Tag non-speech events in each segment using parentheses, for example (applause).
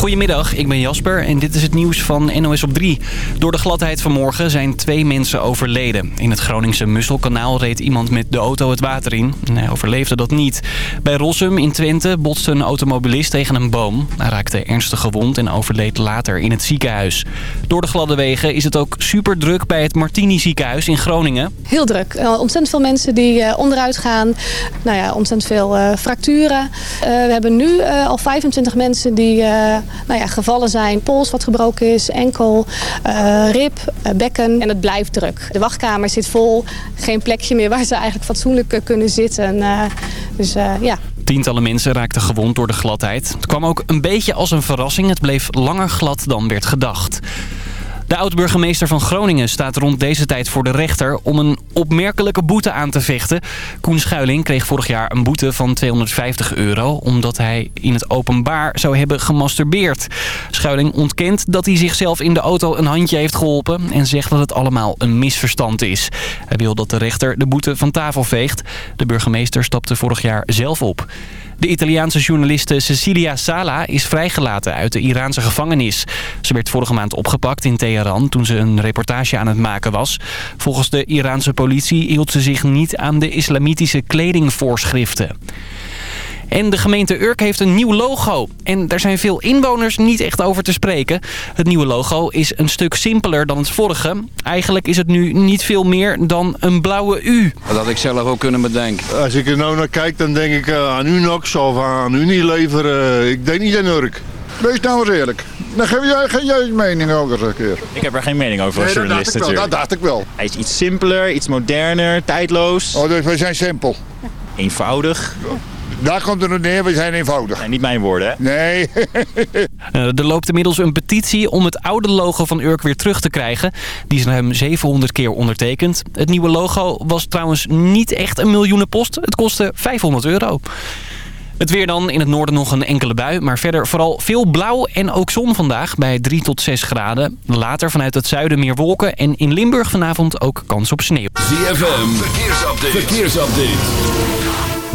Goedemiddag, ik ben Jasper en dit is het nieuws van NOS op 3. Door de gladheid vanmorgen zijn twee mensen overleden. In het Groningse Musselkanaal reed iemand met de auto het water in. Hij overleefde dat niet. Bij Rossum in Twente botste een automobilist tegen een boom. Hij raakte ernstig gewond en overleed later in het ziekenhuis. Door de gladde wegen is het ook super druk bij het Martini ziekenhuis in Groningen. Heel druk. Uh, ontzettend veel mensen die uh, onderuit gaan. Nou ja, ontzettend veel uh, fracturen. we hebben nu al 25 mensen die nou ja, gevallen zijn. Pols wat gebroken is, enkel, uh, rib, uh, bekken. En het blijft druk. De wachtkamer zit vol. Geen plekje meer waar ze eigenlijk fatsoenlijk uh, kunnen zitten. dus ja. Tientallen mensen raakten gewond door de gladheid. Het kwam ook een beetje als een verrassing. Het bleef langer glad dan werd gedacht. De oud-burgemeester van Groningen staat rond deze tijd voor de rechter om een opmerkelijke boete aan te vechten. Koen Schuiling kreeg vorig jaar een boete van 250 euro omdat hij in het openbaar zou hebben gemasturbeerd. Schuiling ontkent dat hij zichzelf in de auto een handje heeft geholpen en zegt dat het allemaal een misverstand is. Hij wil dat de rechter de boete van tafel veegt. De burgemeester stapte vorig jaar zelf op. De Italiaanse journaliste Cecilia Sala is vrijgelaten uit de Iraanse gevangenis. Ze werd vorige maand opgepakt in Teheran toen ze een reportage aan het maken was. Volgens de Iraanse politie hield ze zich niet aan de islamitische kledingvoorschriften. En de gemeente Urk heeft een nieuw logo. En daar zijn veel inwoners niet echt over te spreken. Het nieuwe logo is een stuk simpeler dan het vorige. Eigenlijk is het nu niet veel meer dan een blauwe U. Dat had ik zelf ook kunnen bedenken. Als ik er nou naar kijk, dan denk ik uh, aan Unox of aan Unilever. Uh, ik denk niet aan Urk. Wees nou eens eerlijk. Dan geef jij, geen jij mening over een keer. Ik heb er geen mening over als nee, journalist dat natuurlijk. Dat dacht ik wel. Hij is iets simpeler, iets moderner, tijdloos. Oh, dus wij zijn simpel. Eenvoudig. Daar komt het op neer, we zijn eenvoudig. Nee, niet mijn woorden, hè? Nee. (laughs) er loopt inmiddels een petitie om het oude logo van Urk weer terug te krijgen. Die is ruim 700 keer ondertekend. Het nieuwe logo was trouwens niet echt een miljoenenpost. Het kostte 500 euro. Het weer dan. In het noorden nog een enkele bui. Maar verder vooral veel blauw en ook zon vandaag bij 3 tot 6 graden. Later vanuit het zuiden meer wolken. En in Limburg vanavond ook kans op sneeuw. ZFM. Verkeersupdate. Verkeersupdate.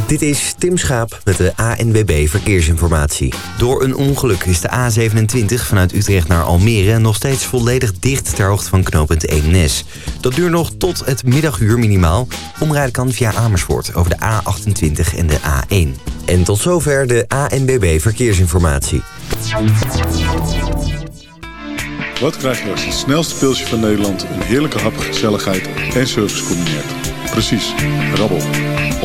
Dit is Tim Schaap met de ANWB Verkeersinformatie. Door een ongeluk is de A27 vanuit Utrecht naar Almere... nog steeds volledig dicht ter hoogte van knooppunt Eemnes. Dat duurt nog tot het middaguur minimaal. Omrijden kan via Amersfoort over de A28 en de A1. En tot zover de ANWB Verkeersinformatie. Wat krijg je als het snelste pilsje van Nederland... een heerlijke hap, gezelligheid en service combineert? Precies, rabbel.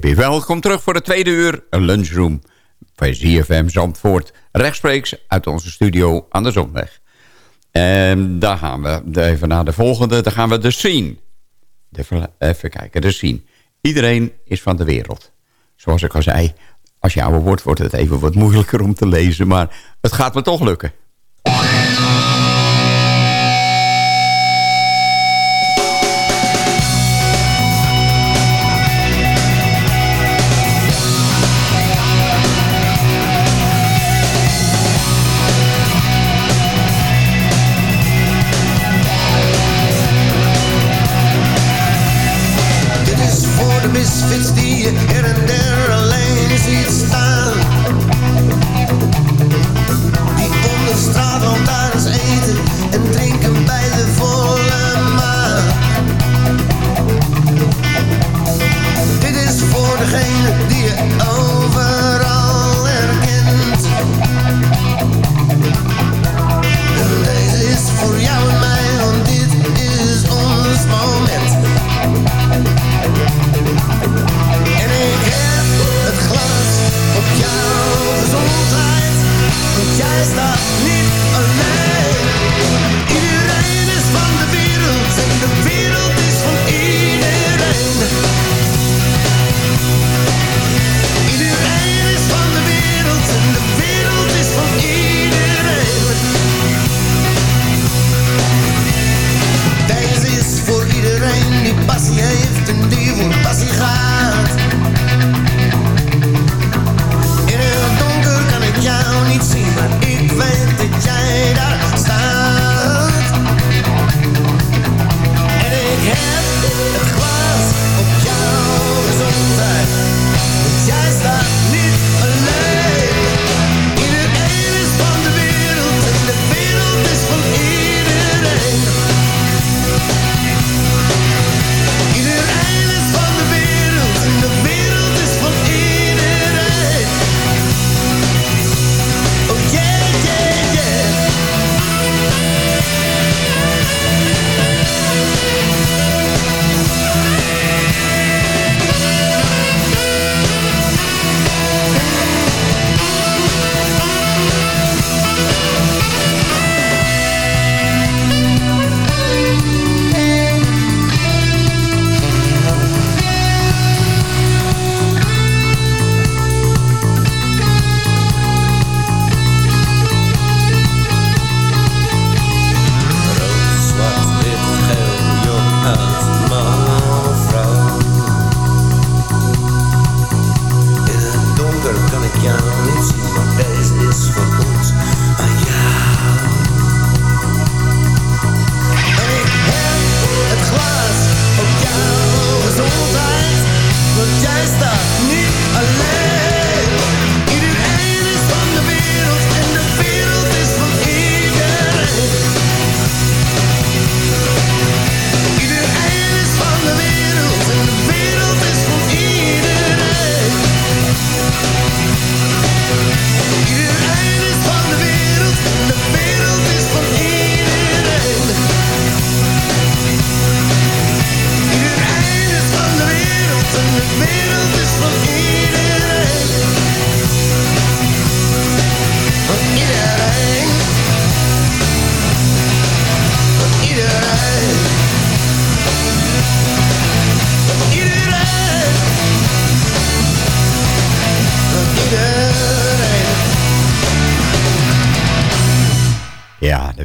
Baby. Welkom terug voor de tweede uur. Lunchroom bij ZFM Zandvoort. Rechtstreeks uit onze studio aan de Zonweg. En daar gaan we even naar de volgende. Dan gaan we de scene. Even kijken, de scene. Iedereen is van de wereld. Zoals ik al zei, als je ouder wordt, wordt het even wat moeilijker om te lezen. Maar het gaat me toch lukken.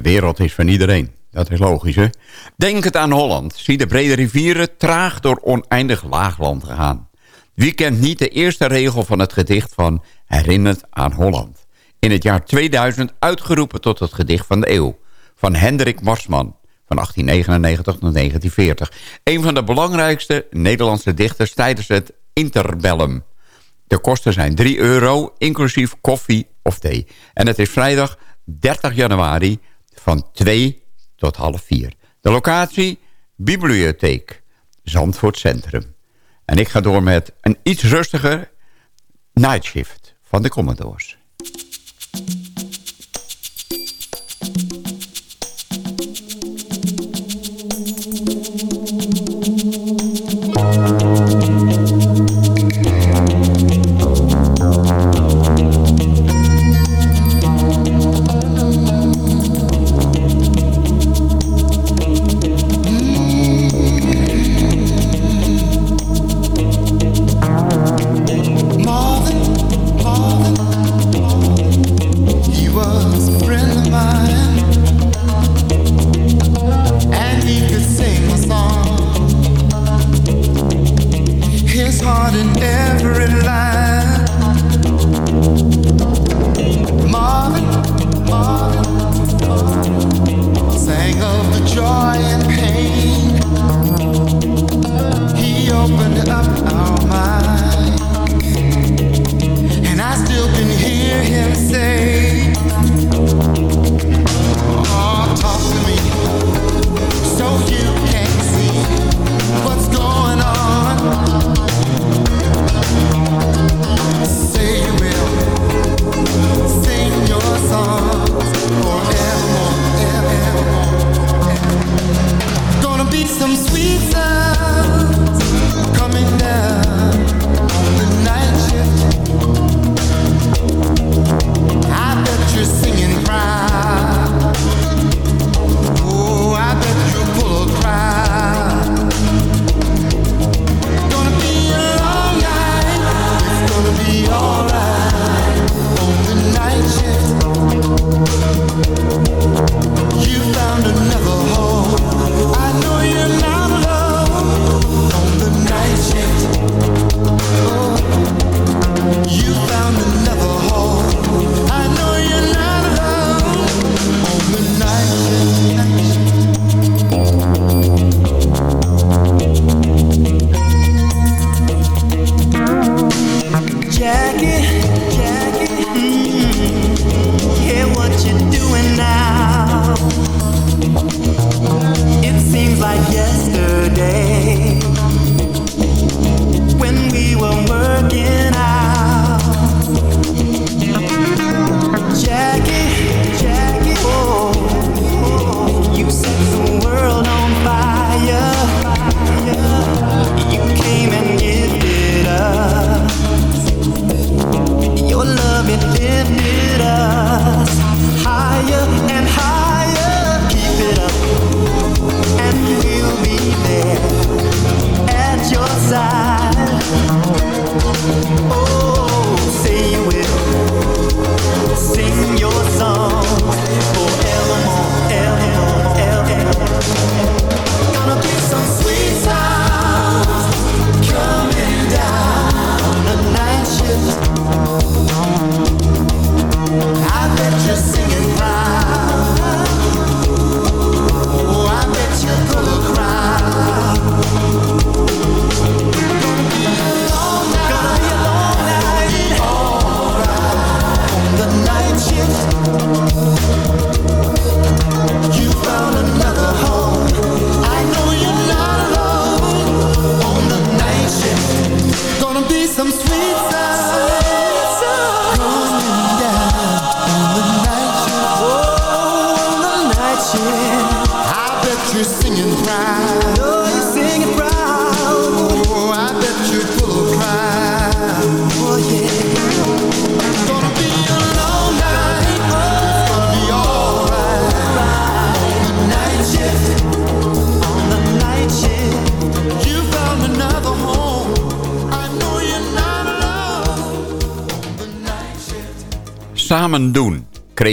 Wereld is van iedereen. Dat is logisch, hè? Denk het aan Holland. Zie de brede rivieren traag door oneindig laagland gaan. Wie kent niet de eerste regel van het gedicht van Herinnerd aan Holland? In het jaar 2000 uitgeroepen tot het gedicht van de eeuw. Van Hendrik Marsman. Van 1899 tot 1940. Een van de belangrijkste Nederlandse dichters tijdens het interbellum. De kosten zijn 3 euro, inclusief koffie of thee. En het is vrijdag 30 januari van 2 tot half 4. De locatie, Bibliotheek, Zandvoort Centrum. En ik ga door met een iets rustiger Night Shift van de Commodores.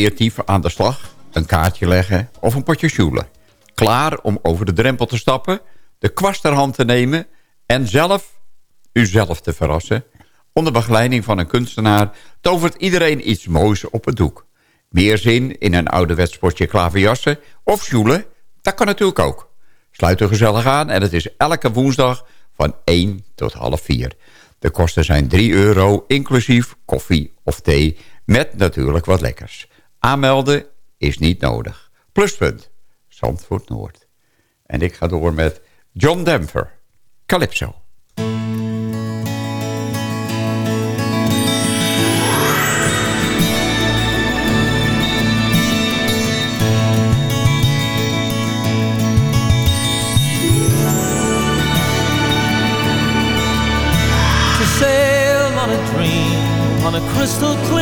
creatief aan de slag, een kaartje leggen of een potje sjoelen. Klaar om over de drempel te stappen, de kwast ter hand te nemen en zelf uzelf te verrassen. Onder begeleiding van een kunstenaar tovert iedereen iets moois op het doek. Meer zin in een ouderwets potje klaverjassen of sjoelen, dat kan natuurlijk ook. Sluit er gezellig aan en het is elke woensdag van 1 tot half 4. De kosten zijn 3 euro, inclusief koffie of thee, met natuurlijk wat lekkers. Aanmelden is niet nodig. Pluspunt, Zandvoort Noord. En ik ga door met John Denver, Calypso. crystal clear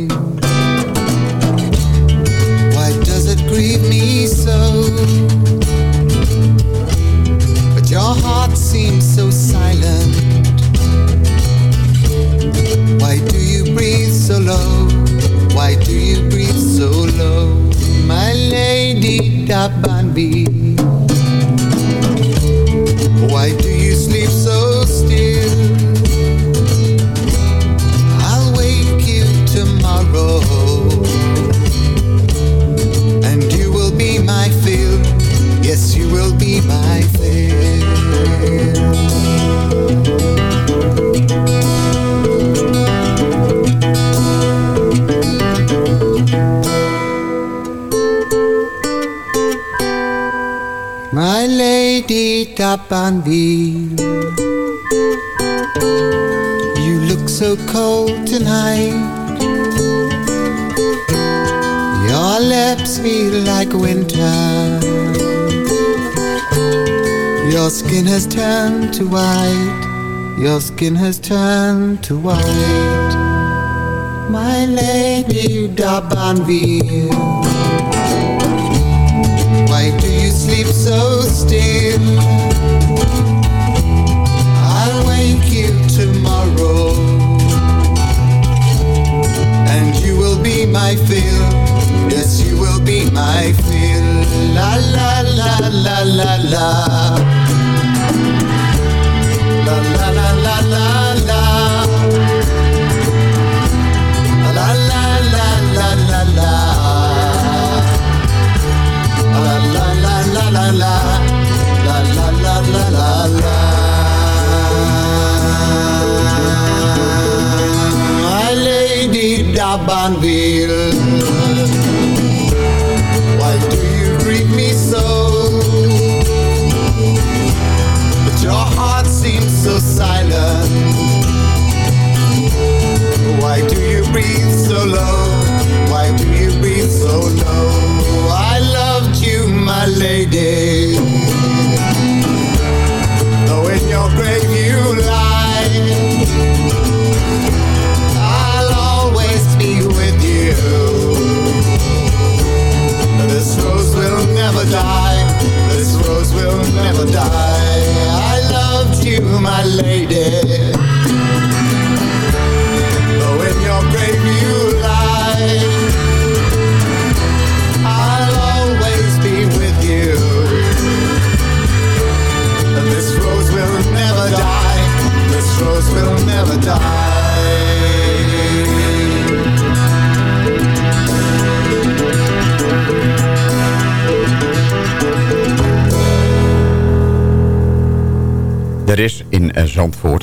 up on me. Lady Tapanville, you look so cold tonight. Your lips feel like winter. Your skin has turned to white. Your skin has turned to white. My lady Dabanville.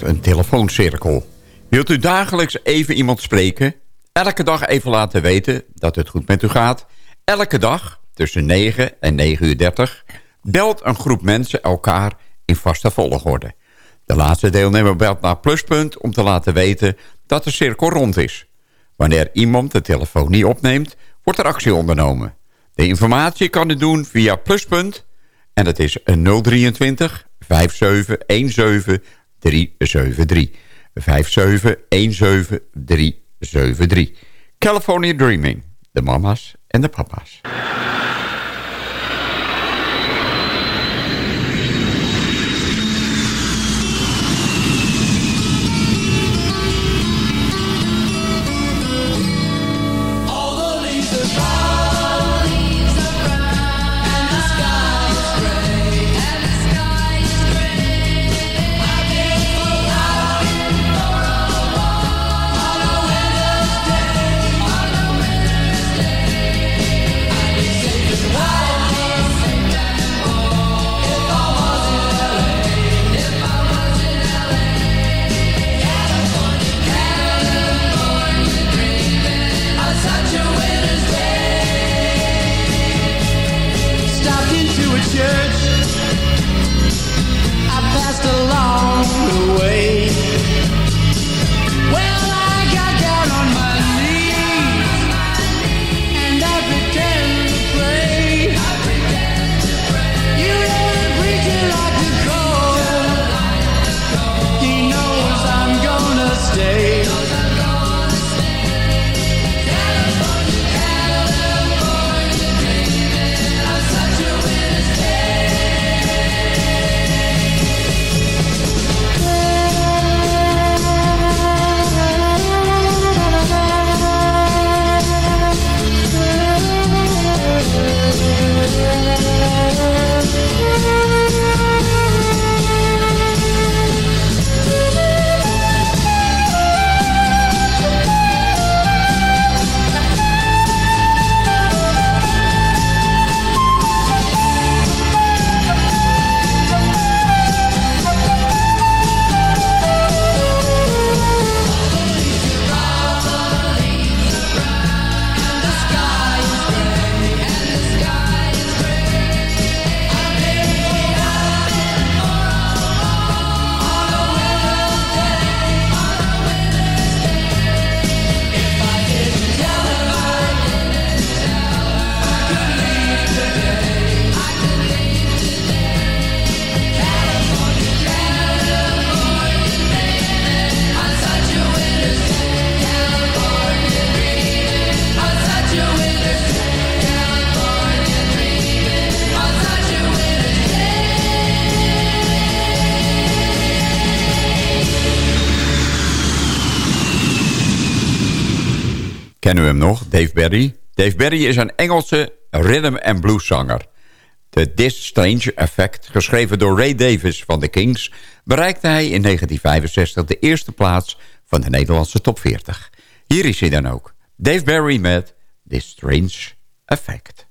Een telefooncirkel. Wilt u dagelijks even iemand spreken? Elke dag even laten weten dat het goed met u gaat? Elke dag tussen 9 en 9 uur 30 belt een groep mensen elkaar in vaste volgorde. De laatste deelnemer belt naar Pluspunt om te laten weten dat de cirkel rond is. Wanneer iemand de telefoon niet opneemt, wordt er actie ondernomen. De informatie kan u doen via Pluspunt en dat is 023 5717 373. 5717 373. California Dreaming. De mama's en de papa's. Kennen we hem nog? Dave Berry. Dave Berry is een Engelse rhythm and blues zanger. De This Strange Effect, geschreven door Ray Davis van The Kings... bereikte hij in 1965 de eerste plaats van de Nederlandse top 40. Hier is hij dan ook. Dave Berry met This Strange Effect.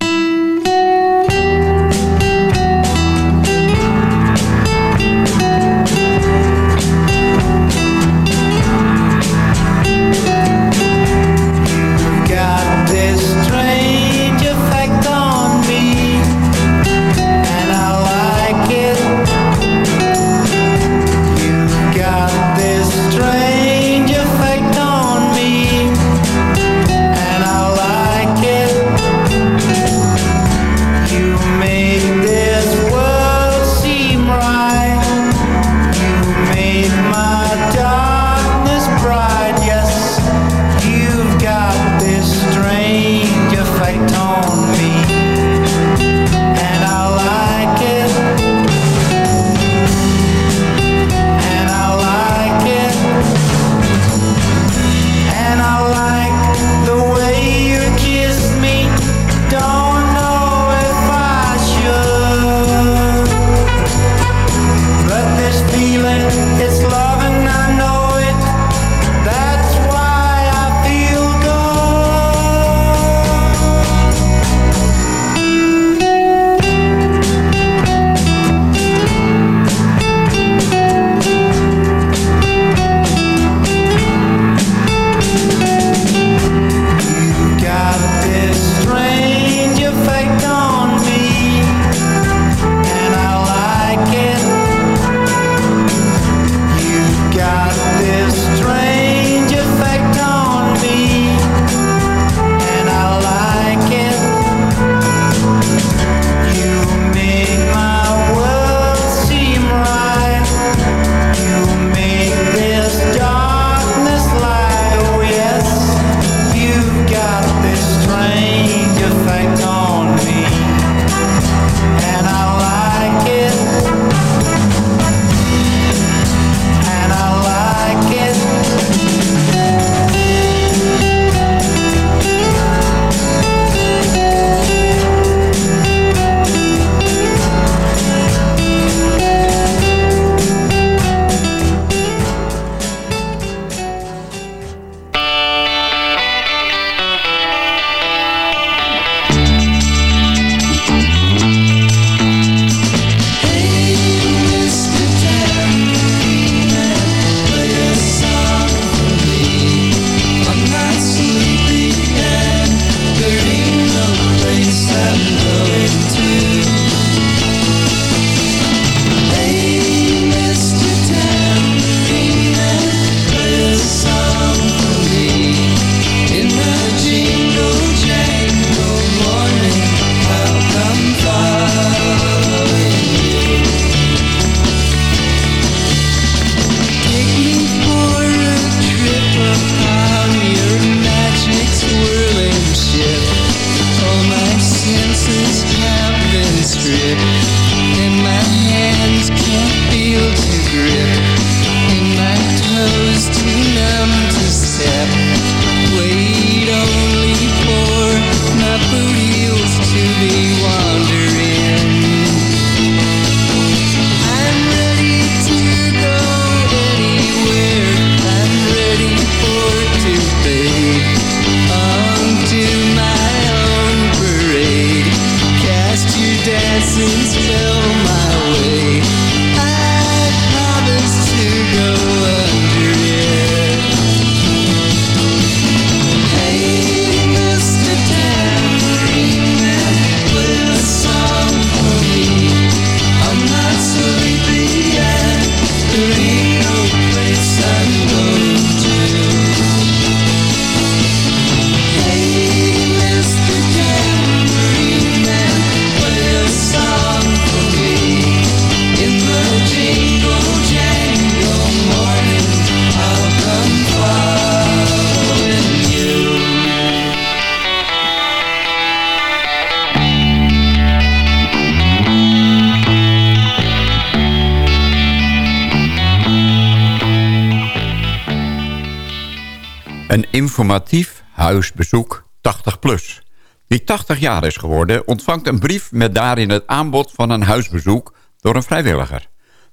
Informatief huisbezoek 80 plus. Wie 80 jaar is geworden ontvangt een brief met daarin het aanbod van een huisbezoek door een vrijwilliger.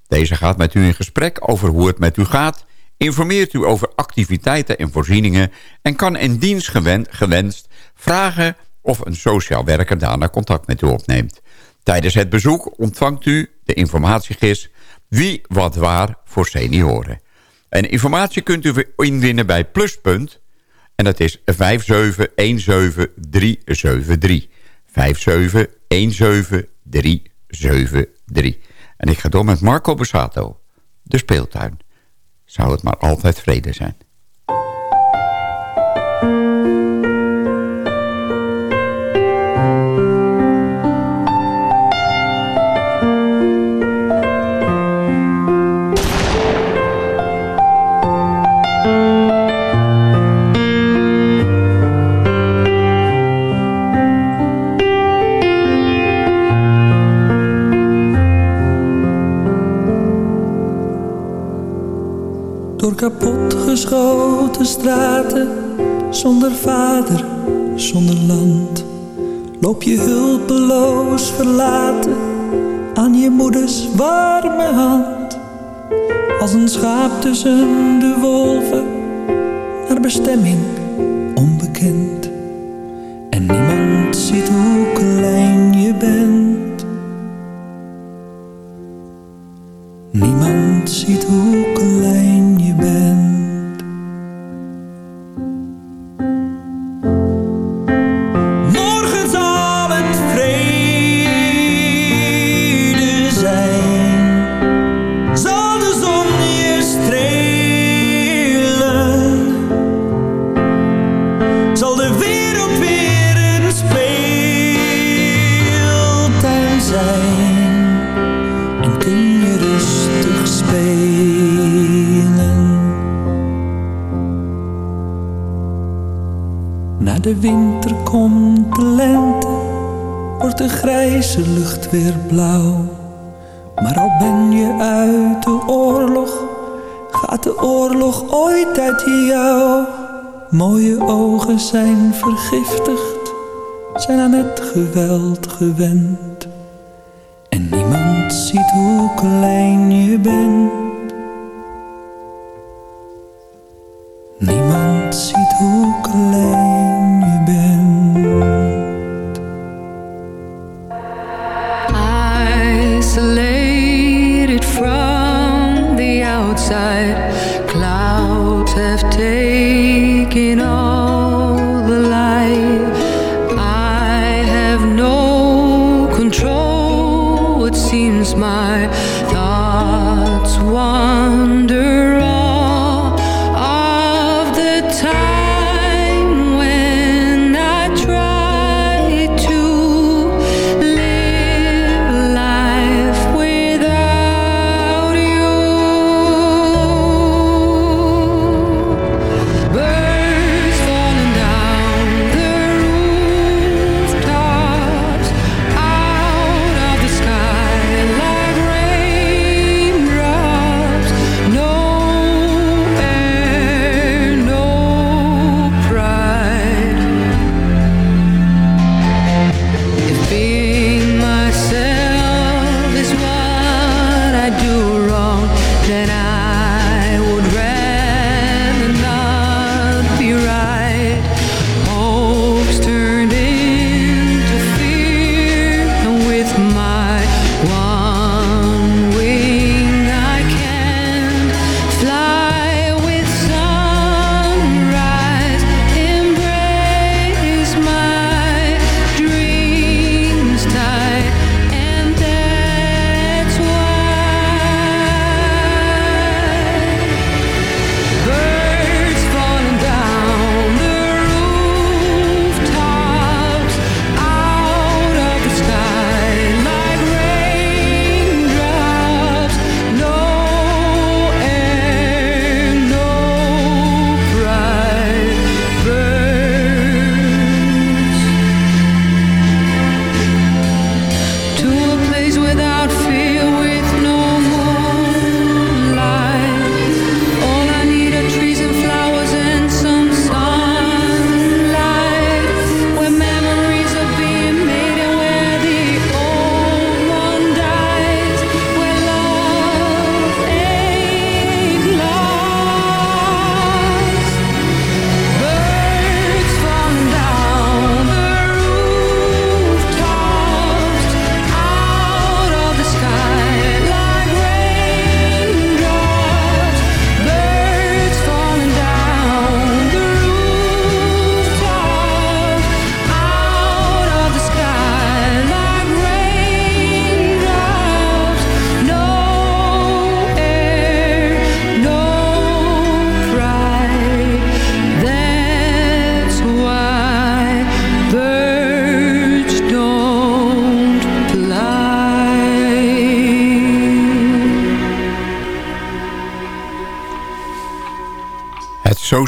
Deze gaat met u in gesprek over hoe het met u gaat, informeert u over activiteiten en voorzieningen en kan indien gewen- gewenst vragen of een sociaal werker daarna contact met u opneemt. Tijdens het bezoek ontvangt u de informatiegis Wie wat waar voor senioren. En informatie kunt u inwinnen bij Pluspunt. En dat is 5717373. 5717373. En ik ga door met Marco Besato. De speeltuin. Zou het maar altijd vrede zijn. Door kapotgeschoten straten, zonder vader, zonder land. Loop je hulpeloos verlaten aan je moeders warme hand. Als een schaap tussen de wolven, naar bestemming onbekend. En niemand ziet hoe klein je bent. Niemand ziet hoe geweld gewend.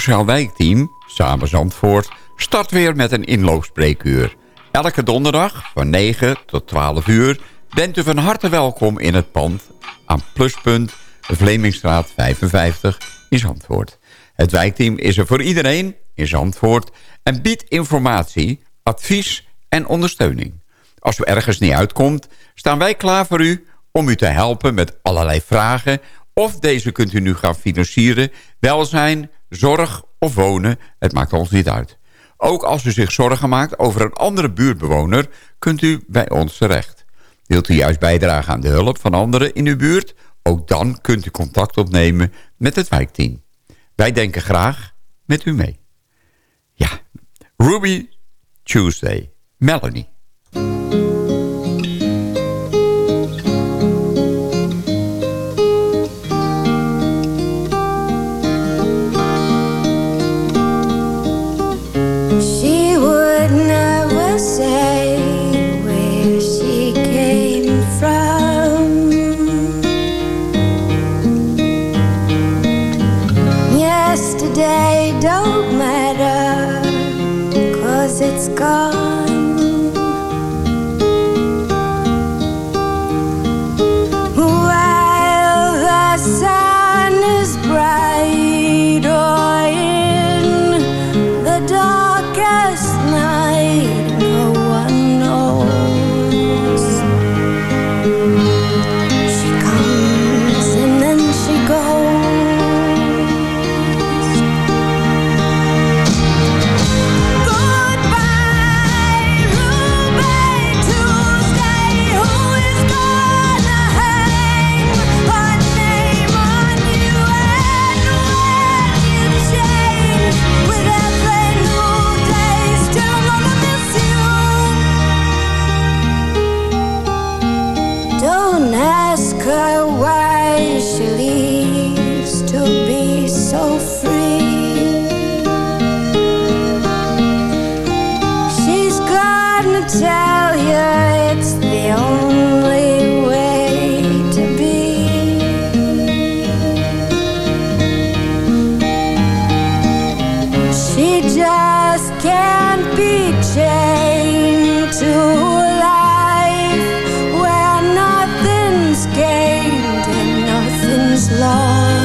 Sociaal Wijkteam, Samen Zandvoort, start weer met een inloopspreekuur. Elke donderdag van 9 tot 12 uur bent u van harte welkom in het pand aan Pluspunt, Vlemingstraat 55 in Zandvoort. Het wijkteam is er voor iedereen in Zandvoort en biedt informatie, advies en ondersteuning. Als u ergens niet uitkomt, staan wij klaar voor u om u te helpen met allerlei vragen... of deze kunt u nu gaan financieren, welzijn, zorg of wonen, het maakt ons niet uit. Ook als u zich zorgen maakt over een andere buurtbewoner... kunt u bij ons terecht. Wilt u juist bijdragen aan de hulp van anderen in uw buurt? Ook dan kunt u contact opnemen met het wijkteam. Wij denken graag met u mee. Ja, Ruby Tuesday, Melanie. Gained and nothing's lost.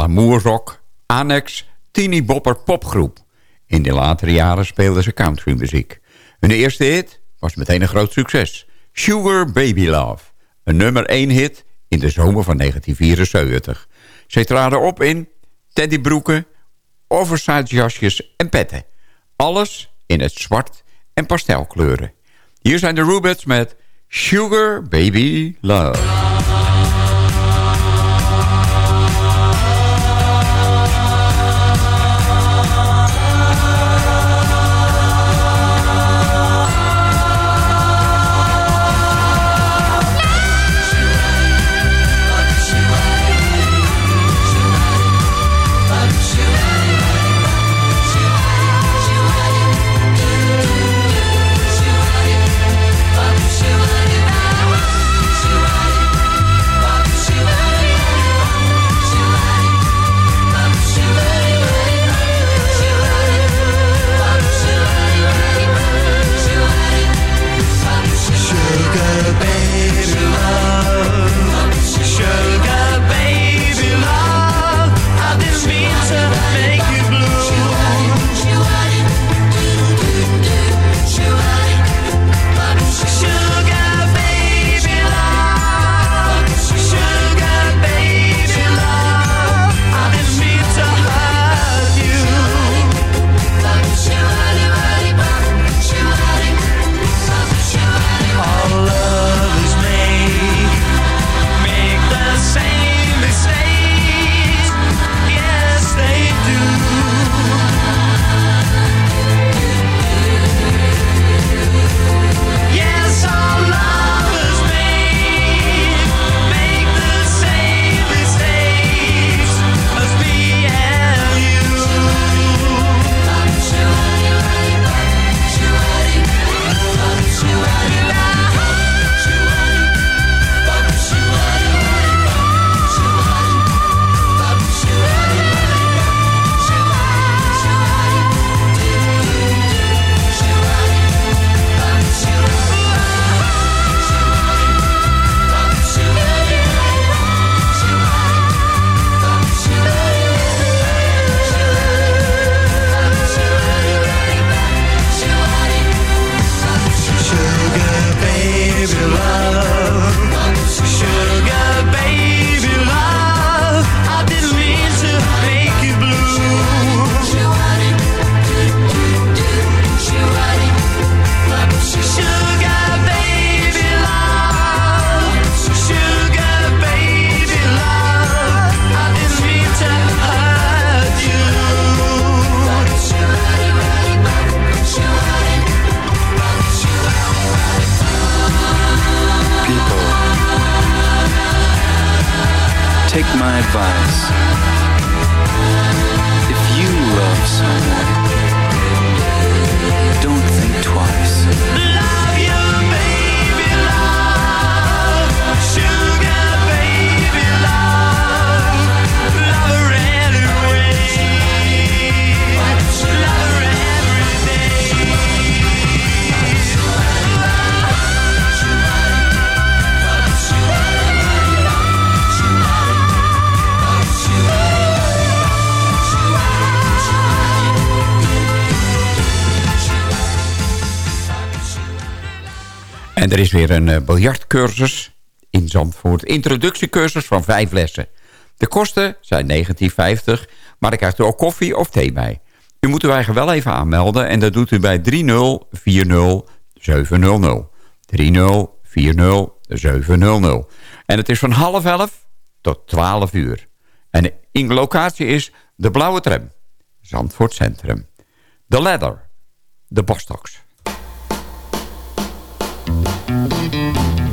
Glamourrock, annex, teeny bopper popgroep. In de latere jaren speelden ze countrymuziek. Hun eerste hit was meteen een groot succes. Sugar Baby Love. Een nummer 1 hit in de zomer van 1974. Zij traden op in teddybroeken, oversized jasjes en petten. Alles in het zwart en pastelkleuren. Hier zijn de Rubettes met Sugar Baby Love. Er is weer een eh, biljartcursus in Zandvoort. Introductiecursus van vijf lessen. De kosten zijn 19,50, maar dan krijgt u ook koffie of thee bij. U moet uw eigen wel even aanmelden en dat doet u bij 3040 700. 3040 700. En het is van half elf tot 12 uur. En in de locatie is de Blauwe Tram, Zandvoort Centrum. De Ladder, de Bostoks.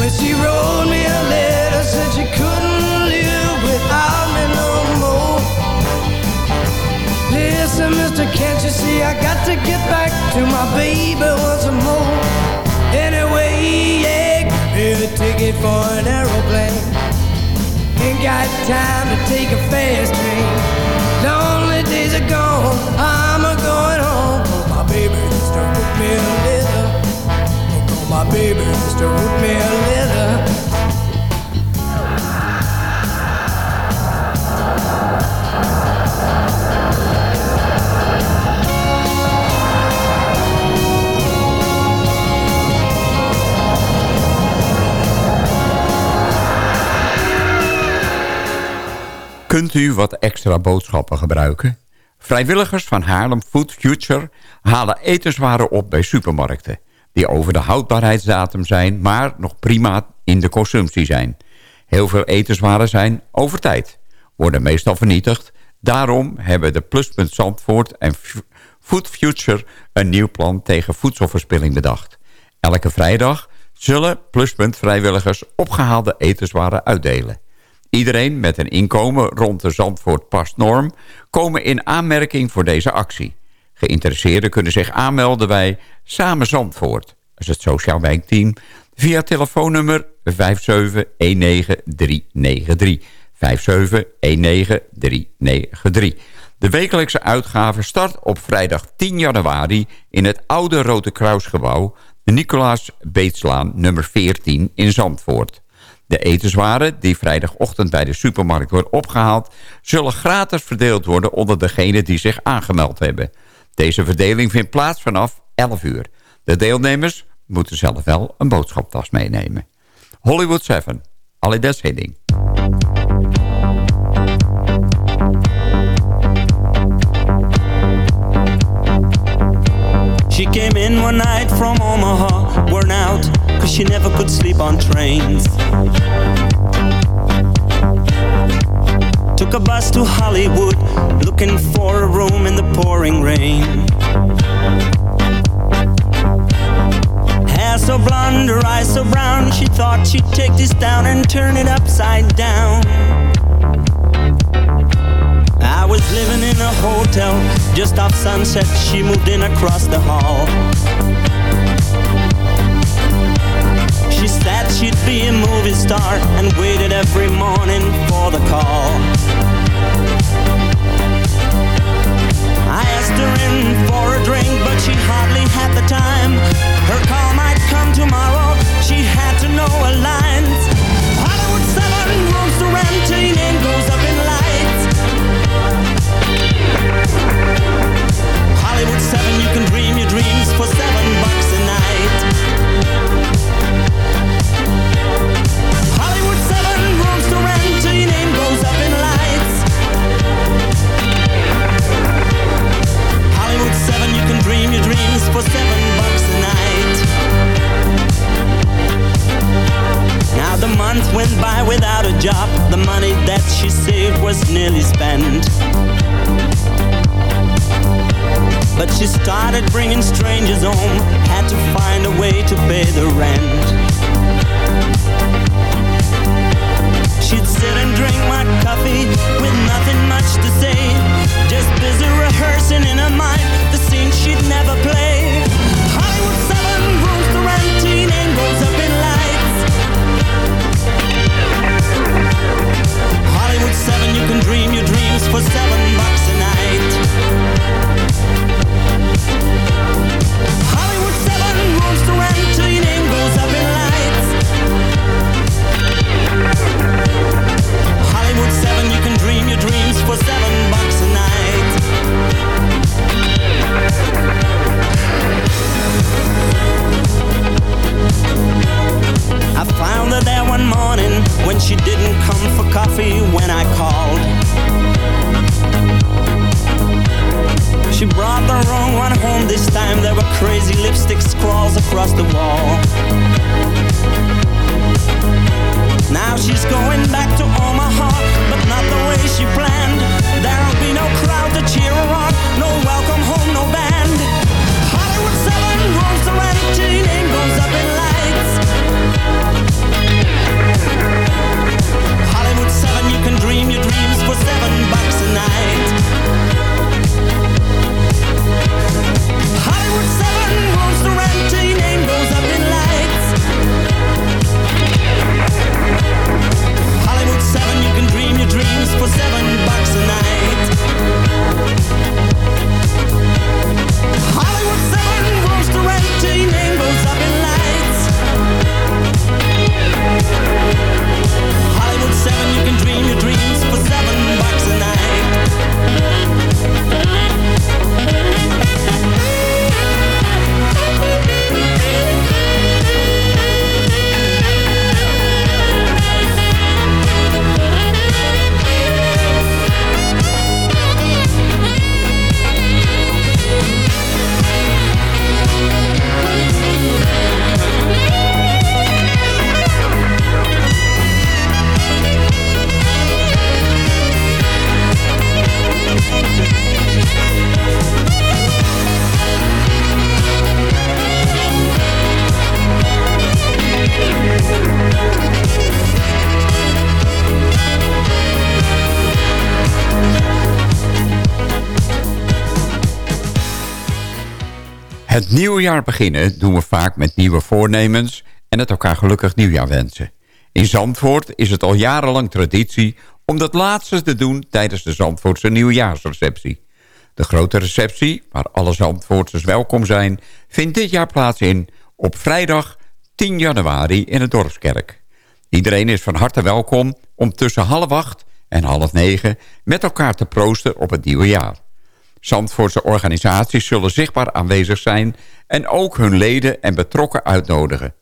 When she wrote me a letter, said she couldn't live without me no more. Listen, mister, can't you see I got to get back to my baby once more? Anyway, yeah, a ticket for an aeroplane. Ain't got time to take a fast train. Lonely days are gone, I'm a home. Oh, my baby me. Oh, baby just me a. Kunt u wat extra boodschappen gebruiken? Vrijwilligers van Haarlem Food Future halen etenswaren op bij supermarkten... die over de houdbaarheidsdatum zijn, maar nog prima in de consumptie zijn. Heel veel etenswaren zijn over tijd, worden meestal vernietigd. Daarom hebben de Pluspunt Zandvoort en Food Future... een nieuw plan tegen voedselverspilling bedacht. Elke vrijdag zullen Pluspunt vrijwilligers opgehaalde etenswaren uitdelen... Iedereen met een inkomen rond de Zandvoort pasnorm komen in aanmerking voor deze actie. Geïnteresseerden kunnen zich aanmelden bij Samen Zandvoort. Dat is het sociaal wijkteam via telefoonnummer 5719393. 5719393. De wekelijkse uitgave start op vrijdag 10 januari in het oude Rode Kruisgebouw... Nicolaas Beetslaan nummer 14 in Zandvoort. De etenswaren die vrijdagochtend bij de supermarkt worden opgehaald... zullen gratis verdeeld worden onder degenen die zich aangemeld hebben. Deze verdeling vindt plaats vanaf 11 uur. De deelnemers moeten zelf wel een boodschaptas meenemen. Hollywood 7, Alides Hidding. She came in one night from Omaha, worn out, cause she never could sleep on trains. Took a bus to Hollywood, looking for a room in the pouring rain. Hair so blonde, her eyes so brown, she thought she'd take this down and turn it upside down. I was living in a hotel just off sunset. She moved in across the hall. She'd be a movie star and waited every morning for the call. I asked her in for a drink, but she hardly had the time. Het nieuwe jaar beginnen doen we vaak met nieuwe voornemens... en het elkaar gelukkig nieuwjaar wensen. In Zandvoort is het al jarenlang traditie... om dat laatste te doen tijdens de Zandvoortse nieuwjaarsreceptie. De grote receptie, waar alle Zandvoorters welkom zijn... vindt dit jaar plaats in op vrijdag 10 januari in de Dorpskerk. Iedereen is van harte welkom om tussen half acht en half negen... met elkaar te proosten op het nieuwe jaar. Zandvoortse organisaties zullen zichtbaar aanwezig zijn... en ook hun leden en betrokken uitnodigen.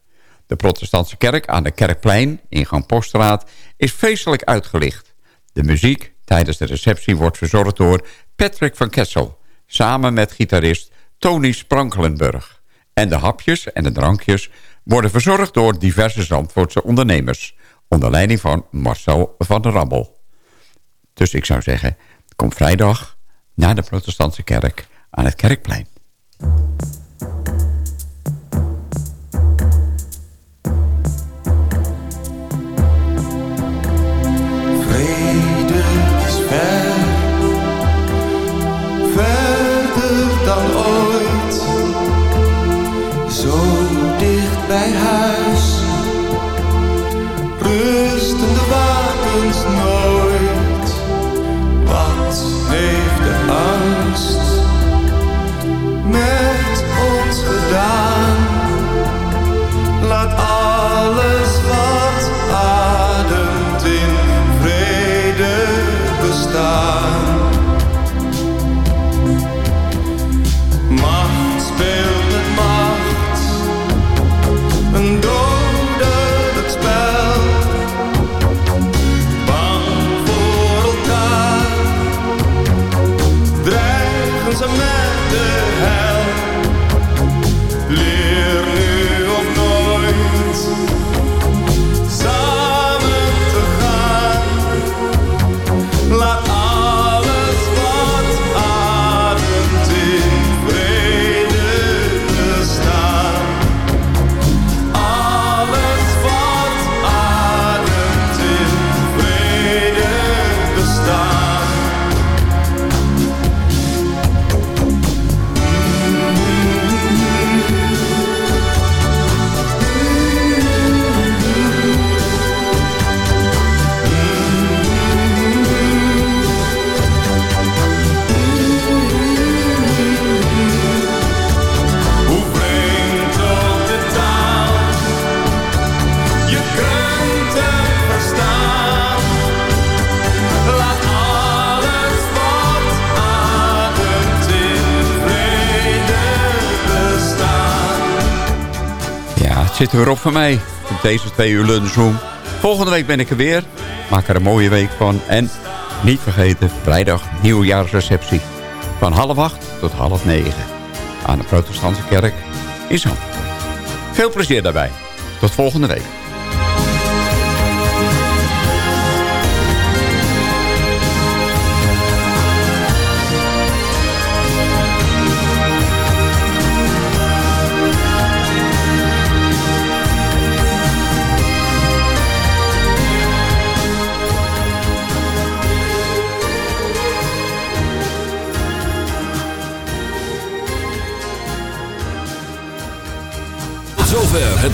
De protestantse kerk aan de Kerkplein, ingang Poststraat... is feestelijk uitgelicht. De muziek tijdens de receptie wordt verzorgd door Patrick van Kessel... samen met gitarist Tony Sprankelenburg. En de hapjes en de drankjes worden verzorgd door diverse Zandvoortse ondernemers... onder leiding van Marcel van der Rabbel. Dus ik zou zeggen, kom vrijdag naar de protestantse kerk aan het Kerkplein. Zit op voor mij. Op deze twee uur lunchroom. Volgende week ben ik er weer. Maak er een mooie week van. En niet vergeten, vrijdag nieuwjaarsreceptie. Van half acht tot half negen. Aan de protestantse kerk in Zandvoort. Veel plezier daarbij. Tot volgende week.